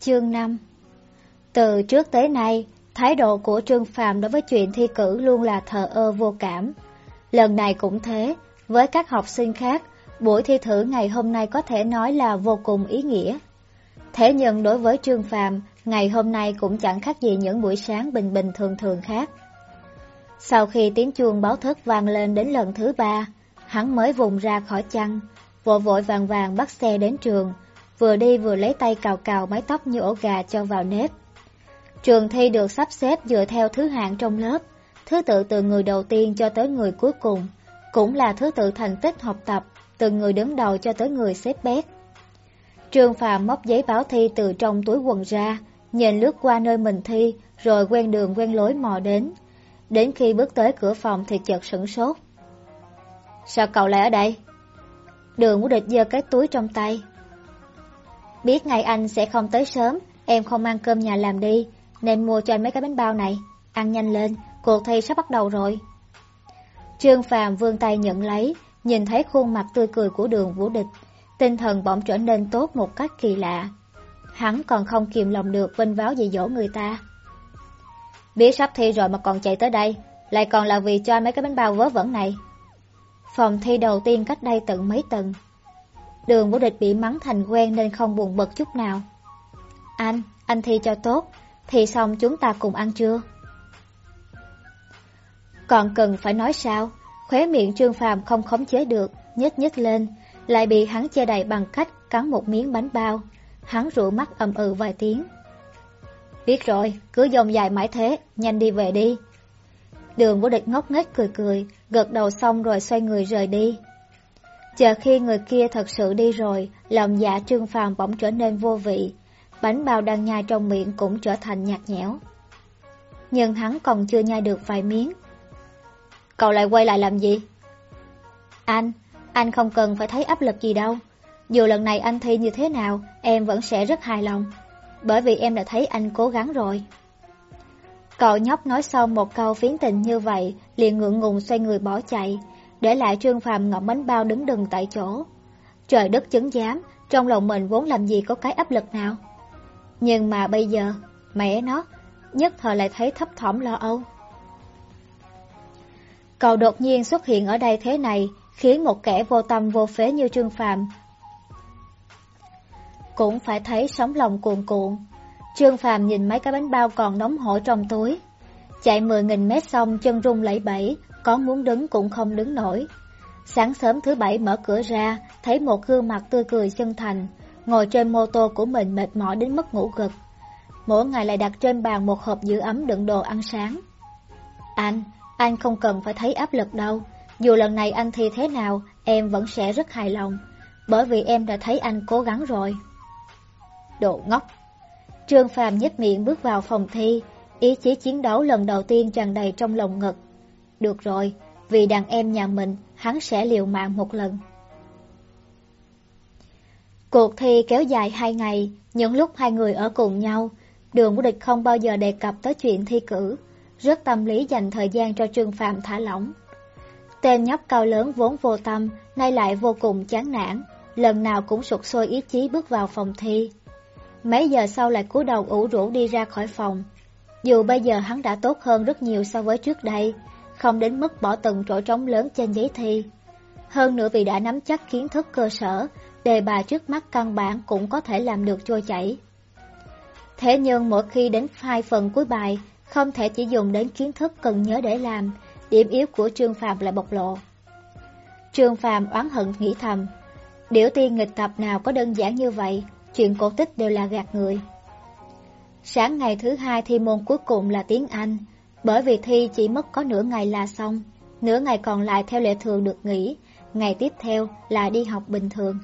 Chương 5 Từ trước tới nay, thái độ của Trương Phạm đối với chuyện thi cử luôn là thờ ơ vô cảm. Lần này cũng thế, với các học sinh khác, buổi thi thử ngày hôm nay có thể nói là vô cùng ý nghĩa. Thế nhưng đối với Trương Phạm, ngày hôm nay cũng chẳng khác gì những buổi sáng bình bình thường thường khác. Sau khi tiếng chuông báo thức vang lên đến lần thứ ba, hắn mới vùng ra khỏi chăn, vội vội vàng vàng bắt xe đến trường, vừa đi vừa lấy tay cào cào mái tóc như ổ gà cho vào nếp. Trường thi được sắp xếp dựa theo thứ hạng trong lớp, thứ tự từ người đầu tiên cho tới người cuối cùng, cũng là thứ tự thành tích học tập, từ người đứng đầu cho tới người xếp bét. Trương Phạm móc giấy báo thi từ trong túi quần ra, nhìn lướt qua nơi mình thi, rồi quen đường quen lối mò đến. Đến khi bước tới cửa phòng thì chợt sửng sốt. Sao cậu lại ở đây? Đường của địch giơ cái túi trong tay. Biết ngày anh sẽ không tới sớm, em không ăn cơm nhà làm đi, nên mua cho anh mấy cái bánh bao này. Ăn nhanh lên, cuộc thi sắp bắt đầu rồi. Trương Phàm vươn tay nhận lấy, nhìn thấy khuôn mặt tươi cười của đường vũ địch. Tinh thần bỗng trở nên tốt một cách kỳ lạ. Hắn còn không kiềm lòng được vinh váo dạy dỗ người ta. Biết sắp thi rồi mà còn chạy tới đây, lại còn là vì cho mấy cái bánh bao vớ vẩn này. Phòng thi đầu tiên cách đây tận mấy tầng. Đường vũ địch bị mắng thành quen nên không buồn bực chút nào. Anh, anh thi cho tốt, thì xong chúng ta cùng ăn trưa. Còn cần phải nói sao, khóe miệng Trương Phàm không khống chế được, nhếch nhếch lên, lại bị hắn che đậy bằng cách cắn một miếng bánh bao. Hắn rửa mắt ầm ừ vài tiếng. Biết rồi, cứ dòng dài mãi thế, nhanh đi về đi. Đường vô địch ngốc nghếch cười cười, gật đầu xong rồi xoay người rời đi. Chờ khi người kia thật sự đi rồi, lòng dạ trương phàm bỗng trở nên vô vị, bánh bao đang nhai trong miệng cũng trở thành nhạt nhẽo. Nhưng hắn còn chưa nhai được vài miếng. Cậu lại quay lại làm gì? Anh, anh không cần phải thấy áp lực gì đâu. Dù lần này anh thi như thế nào, em vẫn sẽ rất hài lòng. Bởi vì em đã thấy anh cố gắng rồi. Cậu nhóc nói xong một câu phiến tình như vậy, liền ngượng ngùng xoay người bỏ chạy, để lại Trương Phàm ngậm bánh bao đứng đừng tại chỗ. Trời đất chứng giám, trong lòng mình vốn làm gì có cái áp lực nào. Nhưng mà bây giờ, mẹ nó, nhất thời lại thấy thấp thỏm lo âu. Cậu đột nhiên xuất hiện ở đây thế này, khiến một kẻ vô tâm vô phế như Trương Phàm cũng phải thấy sóng lòng cuồn cuộn. Trương Phàm nhìn mấy cái bánh bao còn nóng hổi trong túi. Chạy 10.000 mét xong chân rung lẫy bẫy, có muốn đứng cũng không đứng nổi. Sáng sớm thứ bảy mở cửa ra, thấy một gương mặt tươi cười chân thành, ngồi trên mô tô của mình mệt mỏi đến mức ngủ gật. Mỗi ngày lại đặt trên bàn một hộp giữ ấm đựng đồ ăn sáng. Anh, anh không cần phải thấy áp lực đâu. Dù lần này anh thi thế nào, em vẫn sẽ rất hài lòng. Bởi vì em đã thấy anh cố gắng rồi. Đồ ngốc! Trương Phàm nhếch miệng bước vào phòng thi, ý chí chiến đấu lần đầu tiên tràn đầy trong lòng ngực. Được rồi, vì đàn em nhà mình, hắn sẽ liều mạng một lần. Cuộc thi kéo dài hai ngày, những lúc hai người ở cùng nhau, đường của địch không bao giờ đề cập tới chuyện thi cử, rất tâm lý dành thời gian cho Trương Phạm thả lỏng. Tên nhóc cao lớn vốn vô tâm, nay lại vô cùng chán nản, lần nào cũng sụt sôi ý chí bước vào phòng thi. Mấy giờ sau lại cúi đầu ủ rũ đi ra khỏi phòng. Dù bây giờ hắn đã tốt hơn rất nhiều so với trước đây, không đến mức bỏ từng chỗ trống lớn trên giấy thi. Hơn nữa vì đã nắm chắc kiến thức cơ sở, đề bài trước mắt căn bản cũng có thể làm được trôi chảy. Thế nhưng mỗi khi đến hai phần cuối bài, không thể chỉ dùng đến kiến thức cần nhớ để làm, điểm yếu của Trương Phạm lại bộc lộ. Trương Phạm oán hận nghĩ thầm, điểu tiên nghịch tập nào có đơn giản như vậy, chuyện cổ tích đều là gạt người. Sáng ngày thứ hai thi môn cuối cùng là tiếng Anh, bởi vì thi chỉ mất có nửa ngày là xong, nửa ngày còn lại theo lệ thường được nghỉ, ngày tiếp theo là đi học bình thường.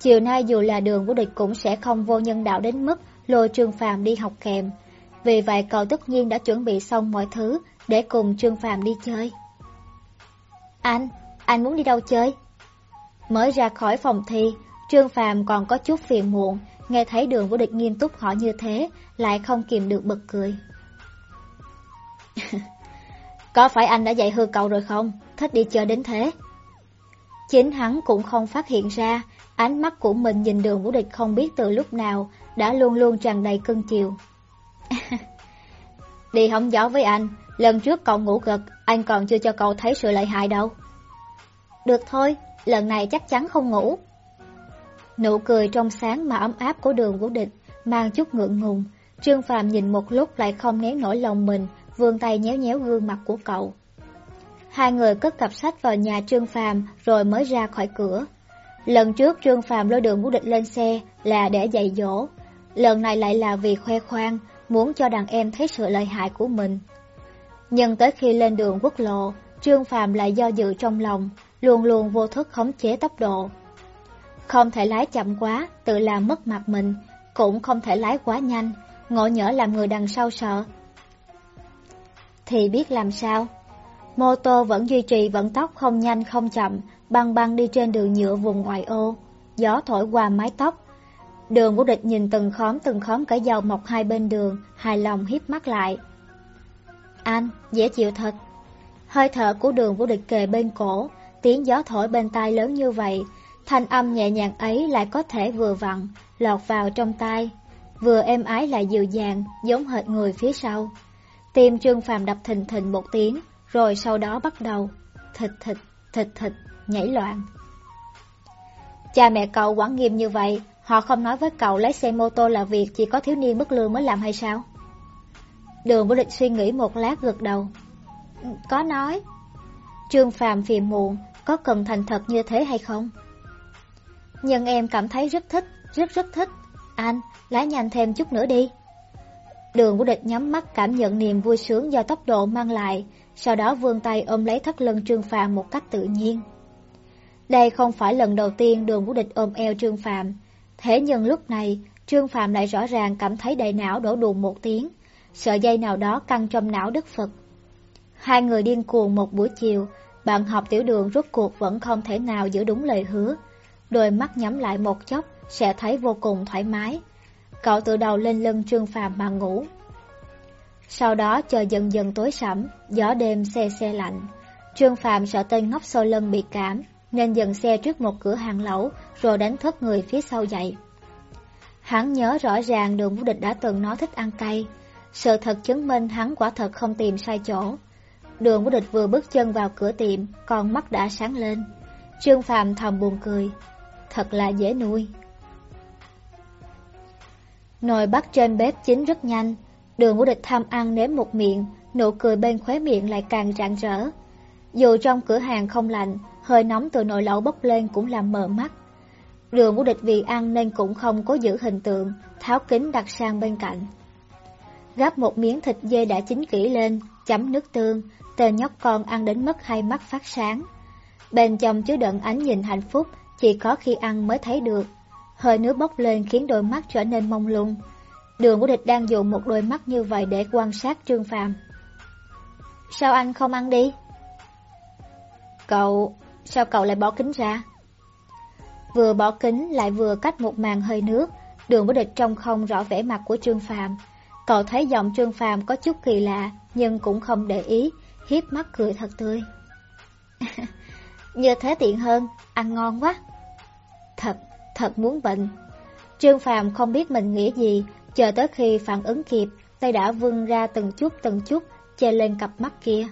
Chiều nay dù là đường của địch cũng sẽ không vô nhân đạo đến mức lôi Trương Phàm đi học kèm, vì vậy cậu tất nhiên đã chuẩn bị xong mọi thứ để cùng Trương Phàm đi chơi. Anh, anh muốn đi đâu chơi? Mới ra khỏi phòng thi, Trương Phàm còn có chút phiền muộn, nghe thấy đường của địch nghiêm túc hỏi như thế, lại không kìm được bật cười có phải anh đã dạy hư cậu rồi không? Thích đi chơi đến thế. Chính hắn cũng không phát hiện ra, Ánh mắt của mình nhìn đường vũ địch không biết từ lúc nào đã luôn luôn tràn đầy cưng chiều. Đi hóng gió với anh, lần trước cậu ngủ gật, anh còn chưa cho cậu thấy sự lợi hại đâu. Được thôi, lần này chắc chắn không ngủ. Nụ cười trong sáng mà ấm áp của đường vũ địch, mang chút ngượng ngùng. Trương Phạm nhìn một lúc lại không nén nổi lòng mình, vươn tay nhéo nhéo gương mặt của cậu. Hai người cất cặp sách vào nhà Trương phàm rồi mới ra khỏi cửa. Lần trước Trương phàm lôi đường vũ địch lên xe là để dạy dỗ, lần này lại là vì khoe khoang, muốn cho đàn em thấy sự lợi hại của mình. Nhưng tới khi lên đường quốc lộ, Trương phàm lại do dự trong lòng, luôn luôn vô thức khống chế tốc độ. Không thể lái chậm quá, tự làm mất mặt mình, cũng không thể lái quá nhanh, ngộ nhỡ làm người đằng sau sợ. Thì biết làm sao? Mô tô vẫn duy trì vận tốc không nhanh không chậm, băng băng đi trên đường nhựa vùng ngoại ô, gió thổi qua mái tóc. Đường của địch nhìn từng khóm từng khóm cải dầu mọc hai bên đường, hài lòng hiếp mắt lại. Anh, dễ chịu thật. Hơi thở của đường vũ địch kề bên cổ, tiếng gió thổi bên tai lớn như vậy, thanh âm nhẹ nhàng ấy lại có thể vừa vặn, lọt vào trong tai, vừa êm ái lại dịu dàng, giống hệt người phía sau. Tim Trương Phàm đập thình thình một tiếng, rồi sau đó bắt đầu thịt thịt, thịt thịt, nhảy loạn. Cha mẹ cậu quản nghiêm như vậy, họ không nói với cậu lái xe mô tô là việc chỉ có thiếu niên bất lương mới làm hay sao? Đường Vũ Địch suy nghĩ một lát gật đầu. Có nói. Trương Phàm phiền muộn, có cần thành thật như thế hay không? Nhưng em cảm thấy rất thích, rất rất thích. Anh, lái nhanh thêm chút nữa đi. Đường của Địch nhắm mắt cảm nhận niềm vui sướng do tốc độ mang lại, sau đó vươn tay ôm lấy thắt lưng Trương Phàm một cách tự nhiên. Đây không phải lần đầu tiên đường của Địch ôm eo Trương Phàm, thế nhưng lúc này Trương Phàm lại rõ ràng cảm thấy đầy não đổ đùn một tiếng, sợi dây nào đó căng trong não Đức Phật. Hai người điên cuồng một buổi chiều, bạn học tiểu đường rốt cuộc vẫn không thể nào giữ đúng lời hứa. Đôi mắt nhắm lại một chốc sẽ thấy vô cùng thoải mái. Cậu tự đầu lên lưng Trương Phàm mà ngủ. Sau đó chờ dần dần tối sẫm, gió đêm xe xe lạnh. Trương Phàm sợ tên ngốc sau lưng bị cảm, nên dừng xe trước một cửa hàng lẩu, rồi đánh thức người phía sau dậy. Hắn nhớ rõ ràng đường vũ địch đã từng nói thích ăn cay, sự thật chứng minh hắn quả thật không tìm sai chỗ. Đường Vũ Địch vừa bước chân vào cửa tiệm, con mắt đã sáng lên. Trương Phàm thầm buồn cười. Thật là dễ nuôi. Nồi bắt trên bếp chín rất nhanh. Đường của Địch tham ăn nếm một miệng, nụ cười bên khóe miệng lại càng rạng rỡ. Dù trong cửa hàng không lạnh, hơi nóng từ nồi lẩu bốc lên cũng làm mờ mắt. Đường của Địch vì ăn nên cũng không có giữ hình tượng, tháo kính đặt sang bên cạnh. Gắp một miếng thịt dê đã chín kỹ lên, chấm nước tương, tên nhóc con ăn đến mức hai mắt phát sáng. Bên trong chứa đựng ánh nhìn hạnh phúc, chỉ có khi ăn mới thấy được. Hơi nước bốc lên khiến đôi mắt trở nên mông lung. Đường của địch đang dùng một đôi mắt như vậy để quan sát Trương Phàm. Sao anh không ăn đi? Cậu, sao cậu lại bỏ kính ra? Vừa bỏ kính lại vừa cách một màn hơi nước, đường của địch trong không rõ vẻ mặt của Trương Phàm. Cậu thấy giọng Trương Phàm có chút kỳ lạ, nhưng cũng không để ý, hiếp mắt cười thật tươi. Như thế tiện hơn, ăn ngon quá. Thật, thật muốn bệnh. Trương Phàm không biết mình nghĩ gì, chờ tới khi phản ứng kịp, tay đã vươn ra từng chút từng chút, che lên cặp mắt kia.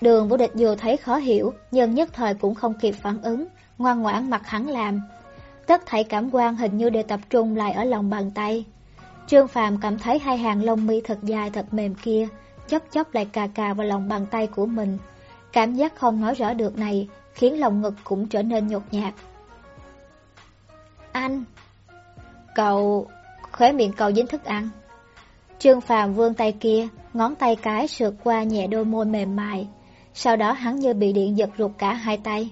Đường Vũ Địch dù thấy khó hiểu, nhưng nhất thời cũng không kịp phản ứng, ngoan ngoãn mặt hắn làm. Tất thảy cảm quan hình như đều tập trung lại ở lòng bàn tay. Trương Phàm cảm thấy hai hàng lông mi thật dài thật mềm kia, chớp chớp lại cà cà vào lòng bàn tay của mình. Cảm giác không nói rõ được này khiến lòng ngực cũng trở nên nhột nhạt. Anh! Cậu... khóe miệng cậu dính thức ăn. Trương Phàm vươn tay kia, ngón tay cái sượt qua nhẹ đôi môi mềm mại. Sau đó hắn như bị điện giật ruột cả hai tay.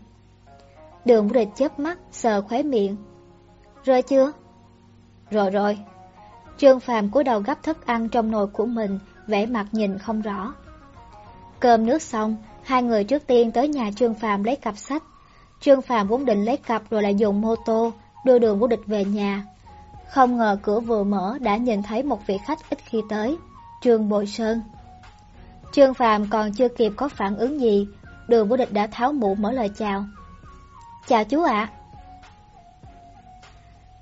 Đường Vũ chớp mắt, sờ khóe miệng. Rồi chưa? Rồi rồi. Trương Phàm cúi đầu gấp thức ăn trong nồi của mình, vẻ mặt nhìn không rõ. Cơm nước xong, hai người trước tiên tới nhà Trương Phàm lấy cặp sách. Trương Phàm vốn định lấy cặp rồi lại dùng mô tô, đưa đường vũ địch về nhà. Không ngờ cửa vừa mở đã nhìn thấy một vị khách ít khi tới, Trương Bội Sơn. Trương Phàm còn chưa kịp có phản ứng gì, đường vũ địch đã tháo mũ mở lời chào. Chào chú ạ.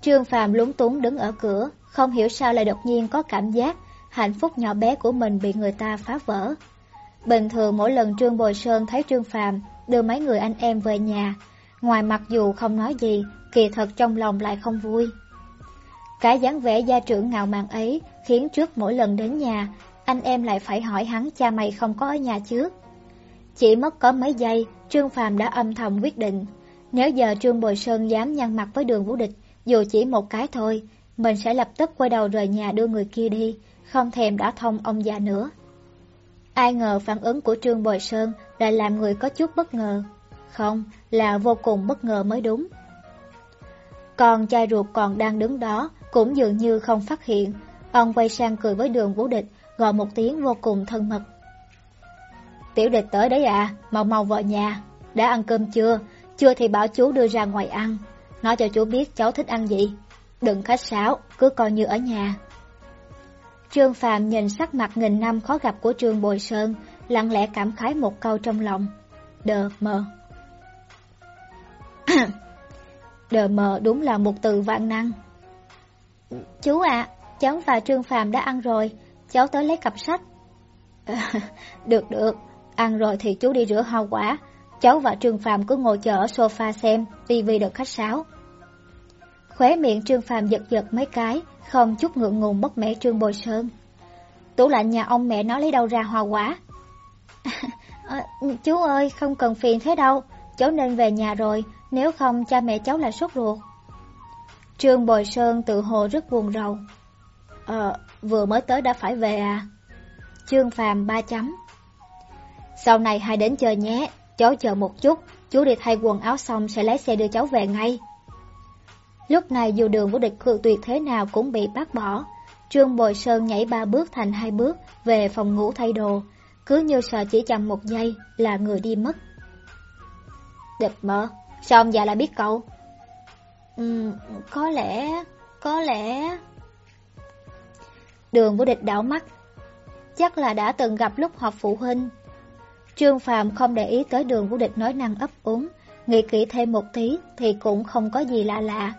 Trương Phàm lúng túng đứng ở cửa, không hiểu sao lại đột nhiên có cảm giác hạnh phúc nhỏ bé của mình bị người ta phá vỡ. Bình thường mỗi lần Trương Bồi Sơn thấy Trương Phàm đưa mấy người anh em về nhà, ngoài mặc dù không nói gì, kỳ thật trong lòng lại không vui. Cái dáng vẻ gia trưởng ngạo mạn ấy khiến trước mỗi lần đến nhà, anh em lại phải hỏi hắn cha mày không có ở nhà chứ Chỉ mất có mấy giây, Trương Phàm đã âm thầm quyết định. Nếu giờ Trương Bồi Sơn dám nhăn mặt với đường vũ địch, dù chỉ một cái thôi, mình sẽ lập tức quay đầu rời nhà đưa người kia đi, không thèm đã thông ông già nữa. Ai ngờ phản ứng của Trương Bồi Sơn lại làm người có chút bất ngờ. Không, là vô cùng bất ngờ mới đúng. Còn trai ruột còn đang đứng đó, cũng dường như không phát hiện. Ông quay sang cười với đường vũ địch, gọi một tiếng vô cùng thân mật. Tiểu địch tới đấy à, mau mau vào nhà. Đã ăn cơm chưa? Chưa thì bảo chú đưa ra ngoài ăn. Nói cho chú biết cháu thích ăn gì. Đừng khách sáo, cứ coi như ở nhà. Trương Phạm nhìn sắc mặt nghìn năm khó gặp của Trương Bồi Sơn, lặng lẽ cảm khái một câu trong lòng. Đờ mờ. Đờ mờ đúng là một từ vạn năng. Chú ạ, cháu và Trương Phạm đã ăn rồi, cháu tới lấy cặp sách. được được, ăn rồi thì chú đi rửa hoa quả, cháu và Trương Phạm cứ ngồi chờ ở sofa xem, tivi được khách sáo. Khóe miệng Trương Phạm giật giật mấy cái, không chút ngượng ngùng bất mẹ Trương Bồi Sơn. Tủ lạnh nhà ông mẹ nó lấy đâu ra hoa quả? à, chú ơi, không cần phiền thế đâu, cháu nên về nhà rồi, nếu không cha mẹ cháu lại sốt ruột. Trương Bồi Sơn tự hồ rất buồn rầu. Ờ, vừa mới tới đã phải về à? Trương Phàm ba chấm. Sau này hai đến chơi nhé, cháu chờ một chút, chú đi thay quần áo xong sẽ lấy xe đưa cháu về ngay. Lúc này dù đường của địch cự tuyệt thế nào cũng bị bác bỏ. Trương Bồi Sơn nhảy ba bước thành hai bước về phòng ngủ thay đồ, cứ như sợ chỉ chậm một giây là người đi mất. Địch mơ, sao ông già lại biết cậu? Ừ, có lẽ, có lẽ... Đường của địch đảo mắt, chắc là đã từng gặp lúc họp phụ huynh. Trương phạm không để ý tới đường của địch nói năng ấp úng, nghĩ kỹ thêm một tí thì cũng không có gì lạ lạ.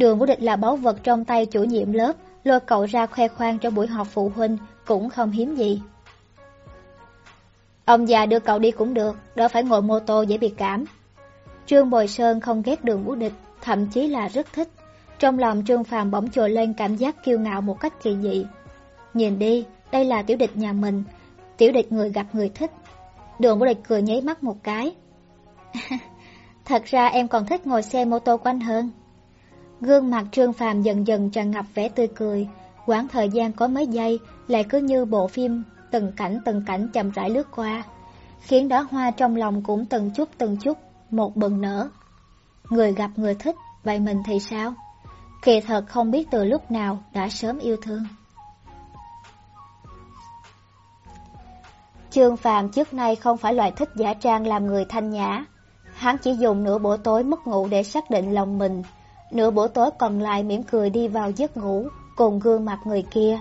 Đường Vũ Địch là báu vật trong tay chủ nhiệm lớp, lôi cậu ra khoe khoang trong buổi họp phụ huynh cũng không hiếm gì. Ông già đưa cậu đi cũng được, đỡ phải ngồi mô tô dễ bị cảm. Trương Bồi Sơn không ghét đường Vũ Địch, thậm chí là rất thích. Trong lòng Trương Phàm bỗng trồi lên cảm giác kiêu ngạo một cách kỳ dị. Nhìn đi, đây là tiểu địch nhà mình, tiểu địch người gặp người thích. Đường Vũ Địch cười nháy mắt một cái. Thật ra em còn thích ngồi xe mô tô quanh hơn. Gương mặt Trương Phàm dần dần tràn ngập vẻ tươi cười, quãng thời gian có mấy giây lại cứ như bộ phim, từng cảnh từng cảnh chậm rãi lướt qua, khiến đóa hoa trong lòng cũng từng chút từng chút, một bừng nở. Người gặp người thích, vậy mình thì sao? Kỳ thật không biết từ lúc nào đã sớm yêu thương. Trương Phàm trước nay không phải loại thích giả trang làm người thanh nhã. Hắn chỉ dùng nửa buổi tối mất ngủ để xác định lòng mình, Nửa buổi tối còn lại mỉm cười đi vào giấc ngủ, cùng gương mặt người kia.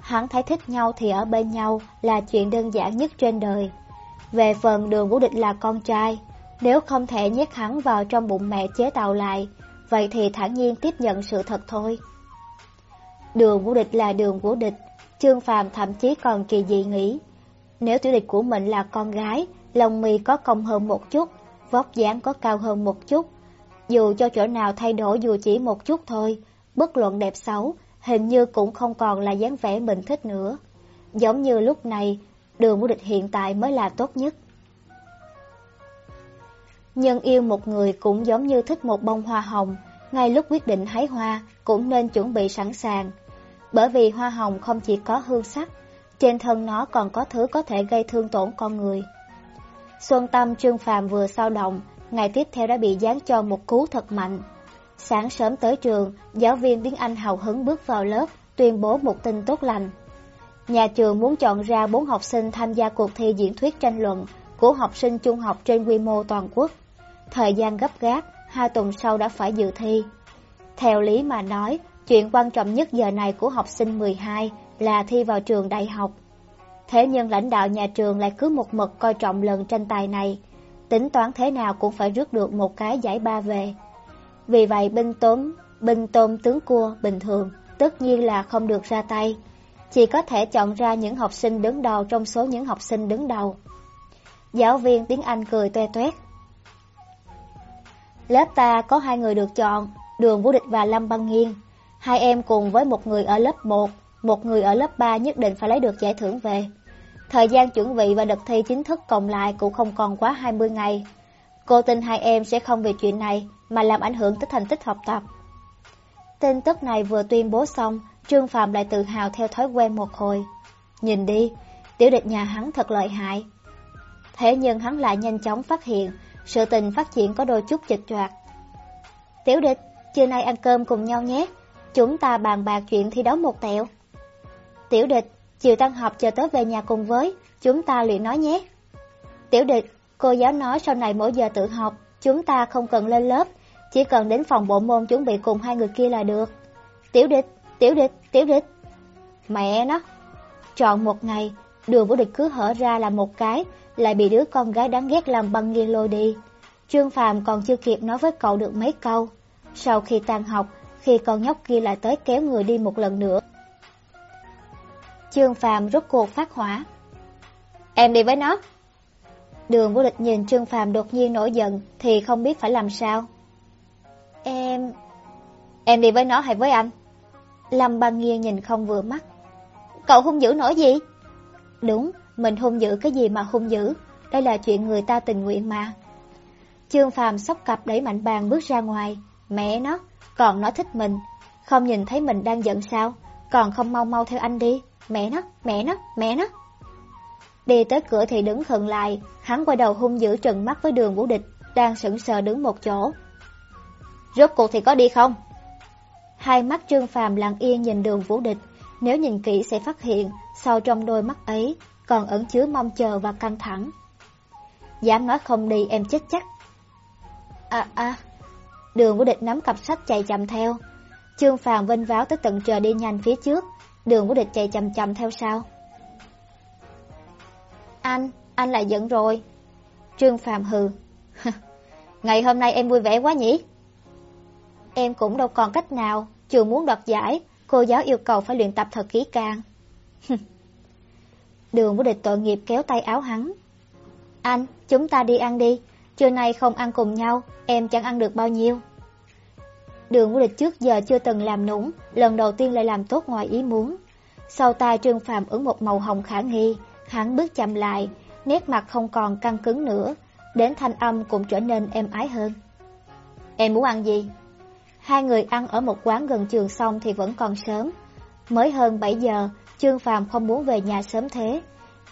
Hắn thấy thích nhau thì ở bên nhau là chuyện đơn giản nhất trên đời. Về phần đường vũ địch là con trai, nếu không thể nhét hắn vào trong bụng mẹ chế tạo lại, vậy thì thản nhiên tiếp nhận sự thật thôi. Đường vũ địch là đường vũ địch, Trương Phàm thậm chí còn kỳ dị nghĩ. Nếu tiểu địch của mình là con gái, lòng mì có cong hơn một chút, vóc dáng có cao hơn một chút, dù cho chỗ nào thay đổi dù chỉ một chút thôi, bất luận đẹp xấu, hình như cũng không còn là dáng vẻ mình thích nữa. Giống như lúc này, đường vô địch hiện tại mới là tốt nhất. Nhân yêu một người cũng giống như thích một bông hoa hồng, ngay lúc quyết định hái hoa cũng nên chuẩn bị sẵn sàng. Bởi vì hoa hồng không chỉ có hương sắc, trên thân nó còn có thứ có thể gây thương tổn con người. Xuân tâm Trương Phàm vừa sao động, ngày tiếp theo đã bị giáng cho một cú thật mạnh. Sáng sớm tới trường, giáo viên tiếng Anh hào hứng bước vào lớp, tuyên bố một tin tốt lành. Nhà trường muốn chọn ra 4 học sinh tham gia cuộc thi diễn thuyết tranh luận của học sinh trung học trên quy mô toàn quốc. Thời gian gấp gáp, hai tuần sau đã phải dự thi. Theo lý mà nói, chuyện quan trọng nhất giờ này của học sinh 12 là thi vào trường đại học. Thế nhưng lãnh đạo nhà trường lại cứ một mực coi trọng lần tranh tài này, tính toán thế nào cũng phải rước được một cái giải ba về. Vì vậy binh tốm, binh tôm tướng cua bình thường tất nhiên là không được ra tay, chỉ có thể chọn ra những học sinh đứng đầu trong số những học sinh đứng đầu. Giáo viên tiếng Anh cười toe toét. Lớp ta có hai người được chọn, Đường Vũ Địch và Lâm Băng Nghiên. Hai em cùng với một người ở lớp 1, một người ở lớp 3 nhất định phải lấy được giải thưởng về. Thời gian chuẩn bị và đợt thi chính thức cộng lại cũng không còn quá 20 ngày. Cô tin hai em sẽ không vì chuyện này mà làm ảnh hưởng tới thành tích học tập. Tin tức này vừa tuyên bố xong, Trương Phạm lại tự hào theo thói quen một hồi. Nhìn đi, tiểu địch nhà hắn thật lợi hại. Thế nhưng hắn lại nhanh chóng phát hiện, sự tình phát triển có đôi chút chịch choạc. Tiểu địch, trưa nay ăn cơm cùng nhau nhé, chúng ta bàn bạc chuyện thi đấu một tẹo. Tiểu địch, chiều tan học chờ tớ về nhà cùng với, chúng ta luyện nói nhé. Tiểu địch, cô giáo nói sau này mỗi giờ tự học, chúng ta không cần lên lớp, chỉ cần đến phòng bộ môn chuẩn bị cùng hai người kia là được. Tiểu địch, tiểu địch, tiểu địch. Mẹ nó. Chọn một ngày, đường vũ địch cứ hở ra là một cái, lại bị đứa con gái đáng ghét làm băng nghiêng lôi đi. Trương Phàm còn chưa kịp nói với cậu được mấy câu. Sau khi tan học, khi con nhóc kia lại tới kéo người đi một lần nữa. Trương Phàm rốt cuộc phát hỏa. Em đi với nó. Đường vô Địch nhìn Trương Phàm đột nhiên nổi giận thì không biết phải làm sao. Em... Em đi với nó hay với anh? Lâm Băng nghiêng nhìn không vừa mắt. Cậu hung dữ nổi gì? Đúng, mình hung dữ cái gì mà hung dữ? Đây là chuyện người ta tình nguyện mà. Trương Phàm sóc cặp đẩy mạnh bàn bước ra ngoài. Mẹ nó, còn nó thích mình. Không nhìn thấy mình đang giận sao? Còn không mau mau theo anh đi. Mẹ nó, mẹ nó, mẹ nó. Đi tới cửa thì đứng khựng lại, hắn quay đầu hung dữ trừng mắt với đường vũ địch, đang sững sờ đứng một chỗ. Rốt cuộc thì có đi không? Hai mắt Trương Phàm lặng yên nhìn đường vũ địch, nếu nhìn kỹ sẽ phát hiện sau trong đôi mắt ấy còn ẩn chứa mong chờ và căng thẳng. Dám nói không đi em chết chắc. À à, đường vũ địch nắm cặp sách chạy chậm theo. Trương Phàm vinh váo tới tận trời đi nhanh phía trước, đường của địch chạy chậm chậm theo sau. Anh, anh lại giận rồi. Trương Phạm hừ. Ngày hôm nay em vui vẻ quá nhỉ? Em cũng đâu còn cách nào, trường muốn đoạt giải, cô giáo yêu cầu phải luyện tập thật kỹ càng. Đường của địch tội nghiệp kéo tay áo hắn. Anh, chúng ta đi ăn đi, trưa nay không ăn cùng nhau, em chẳng ăn được bao nhiêu. Đường vô địch trước giờ chưa từng làm nũng, lần đầu tiên lại làm tốt ngoài ý muốn. Sau tai Trương Phạm ứng một màu hồng khả nghi, hắn bước chậm lại, nét mặt không còn căng cứng nữa, đến thanh âm cũng trở nên êm ái hơn. Em muốn ăn gì? Hai người ăn ở một quán gần trường xong thì vẫn còn sớm. Mới hơn 7 giờ, Trương Phạm không muốn về nhà sớm thế.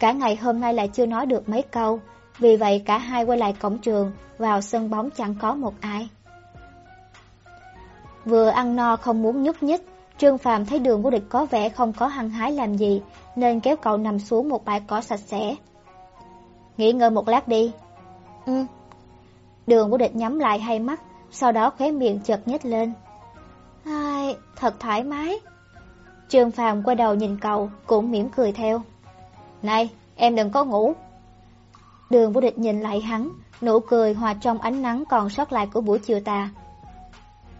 Cả ngày hôm nay lại chưa nói được mấy câu, vì vậy cả hai quay lại cổng trường, vào sân bóng chẳng có một ai. Vừa ăn no không muốn nhúc nhích, Trương Phàm thấy đường vô địch có vẻ không có hăng hái làm gì, nên kéo cậu nằm xuống một bãi cỏ sạch sẽ. Nghỉ ngơi một lát đi. Ừ. Đường vô địch nhắm lại hai mắt, sau đó khóe miệng chợt nhếch lên. Ai, thật thoải mái. Trương Phàm quay đầu nhìn cậu, cũng mỉm cười theo. Này, em đừng có ngủ. Đường vô địch nhìn lại hắn, nụ cười hòa trong ánh nắng còn sót lại của buổi chiều tà.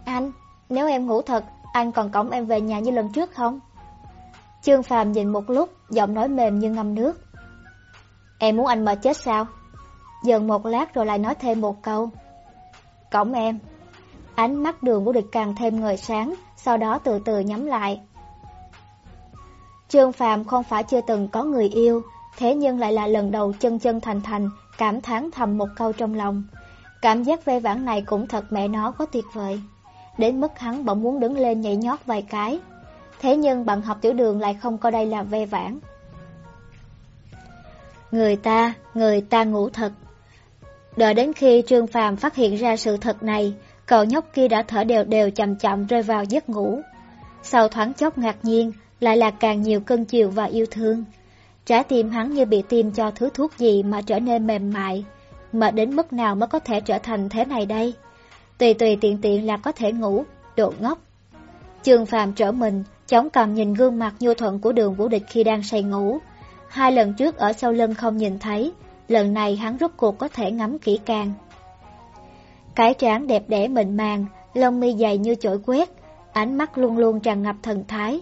Anh, nếu em ngủ thật, anh còn cõng em về nhà như lần trước không? Trương Phàm nhìn một lúc, giọng nói mềm như ngâm nước. Em muốn anh mệt chết sao? Dần một lát rồi lại nói thêm một câu. Cổng em. Ánh mắt đường của địch càng thêm ngời sáng, sau đó từ từ nhắm lại. Trương Phàm không phải chưa từng có người yêu, thế nhưng lại là lần đầu chân chân thành thành, cảm thán thầm một câu trong lòng. Cảm giác vây vãn này cũng thật mẹ nó có tuyệt vời. Đến mức hắn bỗng muốn đứng lên nhảy nhót vài cái. Thế nhưng bạn học tiểu đường lại không coi đây là ve vãn. Người ta, người ta ngủ thật. Đợi đến khi Trương Phàm phát hiện ra sự thật này, cậu nhóc kia đã thở đều đều chậm chậm rơi vào giấc ngủ. Sau thoáng chốc ngạc nhiên, lại là càng nhiều cân chiều và yêu thương. Trái tim hắn như bị tiêm cho thứ thuốc gì mà trở nên mềm mại, mà đến mức nào mới có thể trở thành thế này đây? Tùy tùy tiện tiện là có thể ngủ, độ ngốc. Trương Phàm trở mình, chống cầm nhìn gương mặt nhu thuận của đường vũ địch khi đang say ngủ. Hai lần trước ở sau lưng không nhìn thấy, lần này hắn rút cuộc có thể ngắm kỹ càng. Cái trán đẹp đẽ mịn màng, lông mi dày như chổi quét, ánh mắt luôn luôn tràn ngập thần thái.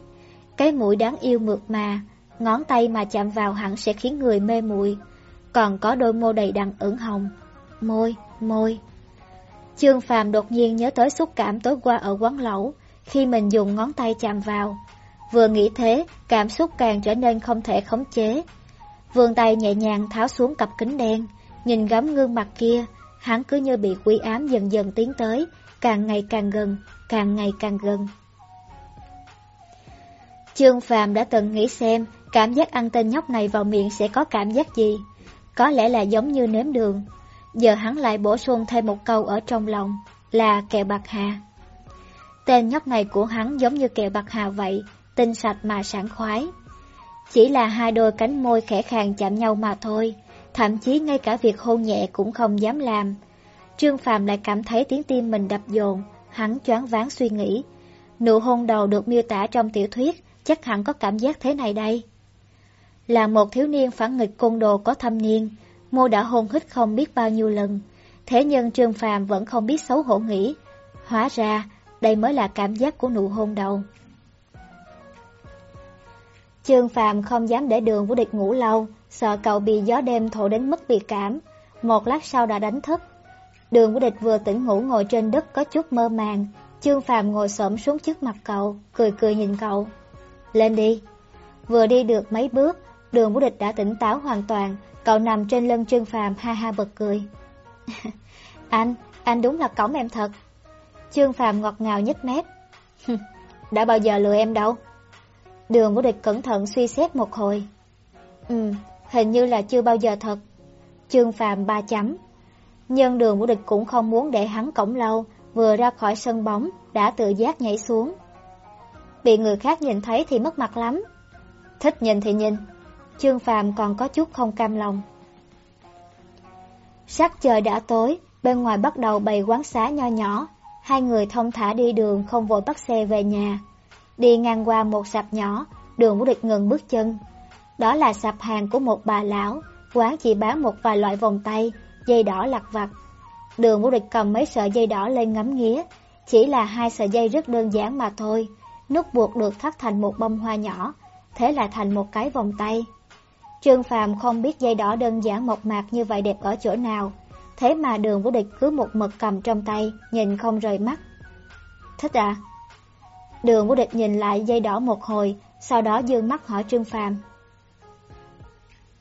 Cái mũi đáng yêu mượt mà, ngón tay mà chạm vào hẳn sẽ khiến người mê muội. Còn có đôi môi đầy đặn ửng hồng, môi, môi. Trương Phàm đột nhiên nhớ tới xúc cảm tối qua ở quán lẩu, khi mình dùng ngón tay chạm vào. Vừa nghĩ thế, cảm xúc càng trở nên không thể khống chế. Vươn tay nhẹ nhàng tháo xuống cặp kính đen, nhìn gắm gương mặt kia, hắn cứ như bị quý ám dần dần tiến tới, càng ngày càng gần, càng ngày càng gần. Trương Phàm đã từng nghĩ xem cảm giác ăn tên nhóc này vào miệng sẽ có cảm giác gì. Có lẽ là giống như nếm đường. Giờ hắn lại bổ sung thêm một câu ở trong lòng là kẹo bạc hà. Tên nhóc này của hắn giống như kẹo bạc hà vậy, tinh sạch mà sảng khoái. Chỉ là hai đôi cánh môi khẽ khàng chạm nhau mà thôi, thậm chí ngay cả việc hôn nhẹ cũng không dám làm. Trương Phàm lại cảm thấy tiếng tim mình đập dồn, hắn choáng váng suy nghĩ. Nụ hôn đầu được miêu tả trong tiểu thuyết, chắc hẳn có cảm giác thế này đây. Là một thiếu niên phản nghịch côn đồ có thâm niên, mô đã hôn hít không biết bao nhiêu lần. Thế nhưng Trương Phàm vẫn không biết xấu hổ nghĩ. Hóa ra, đây mới là cảm giác của nụ hôn đầu. Trương Phàm không dám để đường của địch ngủ lâu, sợ cậu bị gió đêm thổi đến mất bị cảm. Một lát sau đã đánh thức. Đường của địch vừa tỉnh ngủ ngồi trên đất có chút mơ màng. Trương Phàm ngồi xổm xuống trước mặt cậu, cười cười nhìn cậu. Lên đi. Vừa đi được mấy bước, đường của địch đã tỉnh táo hoàn toàn, cậu nằm trên lưng Trương Phàm ha ha bật cười. anh, anh đúng là cổng em thật. Trương Phàm ngọt ngào nhếch mép. đã bao giờ lừa em đâu. Đường của địch cẩn thận suy xét một hồi. Ừ, hình như là chưa bao giờ thật. Trương Phàm ba chấm. Nhưng đường của địch cũng không muốn để hắn cổng lâu, vừa ra khỏi sân bóng, đã tự giác nhảy xuống. Bị người khác nhìn thấy thì mất mặt lắm. Thích nhìn thì nhìn. Trương Phàm còn có chút không cam lòng. Sắc trời đã tối, bên ngoài bắt đầu bày quán xá nho nhỏ. Hai người thông thả đi đường không vội bắt xe về nhà. Đi ngang qua một sạp nhỏ, đường vũ địch ngừng bước chân. Đó là sạp hàng của một bà lão, quán chỉ bán một vài loại vòng tay, dây đỏ lặt vặt. Đường vũ địch cầm mấy sợi dây đỏ lên ngắm nghía, chỉ là hai sợi dây rất đơn giản mà thôi. Nút buộc được thắt thành một bông hoa nhỏ, thế là thành một cái vòng tay. Trương Phàm không biết dây đỏ đơn giản mộc mạc như vậy đẹp ở chỗ nào, thế mà đường vũ địch cứ một mực cầm trong tay, nhìn không rời mắt. Thích à? Đường Vũ Địch nhìn lại dây đỏ một hồi, sau đó dương mắt hỏi Trương Phàm.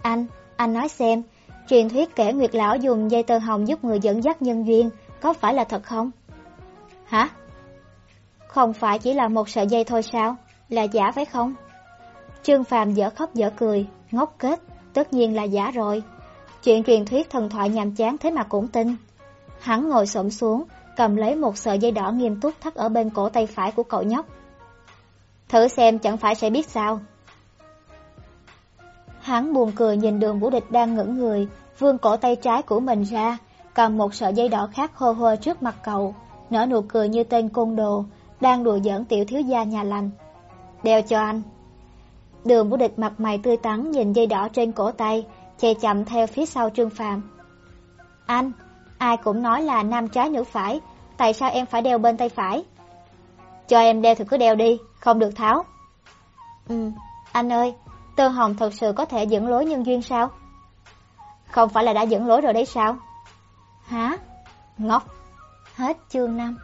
Anh, anh nói xem, truyền thuyết kể Nguyệt Lão dùng dây tơ hồng giúp người dẫn dắt nhân duyên, có phải là thật không? Hả? Không phải chỉ là một sợi dây thôi sao? Là giả phải không? Trương Phàm dở khóc dở cười, ngốc kết, tất nhiên là giả rồi. Chuyện truyền thuyết thần thoại nhàm chán thế mà cũng tin. Hắn ngồi xổm xuống, cầm lấy một sợi dây đỏ nghiêm túc thắt ở bên cổ tay phải của cậu nhóc. Thử xem chẳng phải sẽ biết sao. Hắn buồn cười nhìn đường vũ địch đang ngẩn người, vươn cổ tay trái của mình ra, cầm một sợi dây đỏ khác hô hô trước mặt cậu, nở nụ cười như tên côn đồ, đang đùa giỡn tiểu thiếu gia nhà lành. Đeo cho anh. Đường vũ địch mặt mày tươi tắn nhìn dây đỏ trên cổ tay, chạy chậm theo phía sau Trương Phàm. Anh, Ai cũng nói là nam trái nữ phải, tại sao em phải đeo bên tay phải? Cho em đeo thì cứ đeo đi, không được tháo. Ừ, anh ơi, tơ hồng thật sự có thể dẫn lối nhân duyên sao? Không phải là đã dẫn lối rồi đấy sao? Hả? Ngốc. Hết chương 5